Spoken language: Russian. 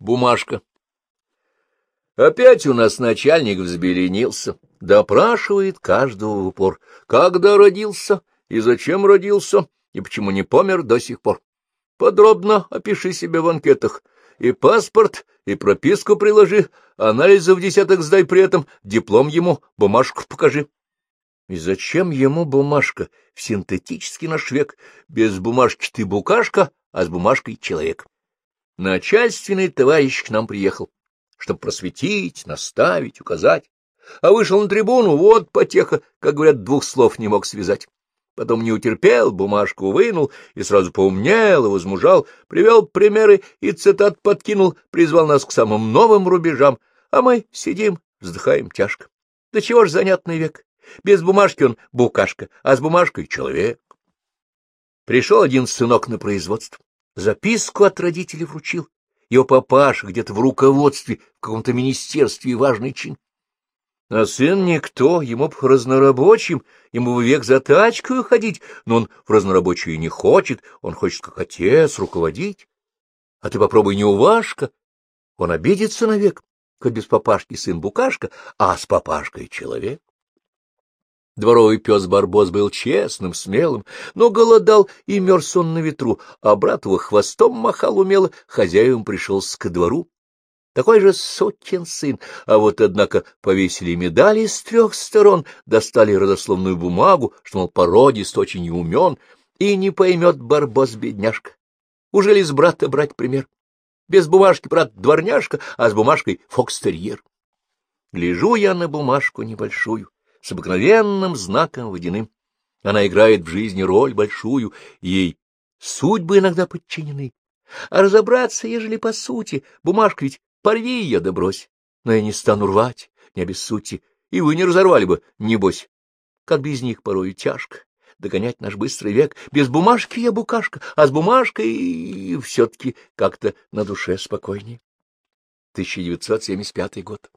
Бумажка. Опять у нас начальник взбеленился, допрашивает каждого в упор. Когда родился и зачем родился, и почему не помер до сих пор. Подробно опиши себе в анкетах. И паспорт, и прописку приложи, анализы в десяток сдай при этом, диплом ему, бумажку покажи. И зачем ему бумажка? В синтетический наш век. Без бумажки ты букашка, а с бумажкой человек. Начальственный товарищ к нам приехал, чтобы просветить, наставить, указать. А вышел на трибуну, вот потеха, как говорят, двух слов не мог связать. Потом не утерпел, бумажку вынул и сразу поумнел и возмужал, привел примеры и цитат подкинул, призвал нас к самым новым рубежам, а мы сидим, вздыхаем тяжко. Да чего ж занятный век? Без бумажки он букашка, а с бумажкой — человек. Пришел один сынок на производство. Записку от родителей вручил. Его папаша где-то в руководстве, в каком-то министерстве важный чин. А сын никто, ему б разнорабочим, ему бы век за тачкой ходить, но он в разнорабочую не хочет, он хочет как отец руководить. А ты попробуй не уважка, он обидится навек, хоть без папашки сын букашка, а с папашкой человек. Дворовый пес Барбос был честным, смелым, но голодал и мерз он на ветру, а брат его хвостом махал умело, хозяевам пришелся ко двору. Такой же сукин сын, а вот, однако, повесили медали с трех сторон, достали родословную бумагу, что, мол, породист очень умен, и не поймет Барбос-бедняжка. Уже ли с брата брать пример? Без бумажки, брат, дворняжка, а с бумажкой фокстерьер. Гляжу я на бумажку небольшую, с обыкновенным знаком водяным. Она играет в жизни роль большую, ей судьбы иногда подчинены. А разобраться, ежели по сути, бумажка ведь порви ее да брось. Но я не стану рвать, не обессудьте, и вы не разорвали бы, небось. Как без них порою тяжко догонять наш быстрый век. Без бумажки я букашка, а с бумажкой все-таки как-то на душе спокойнее. 1975 год.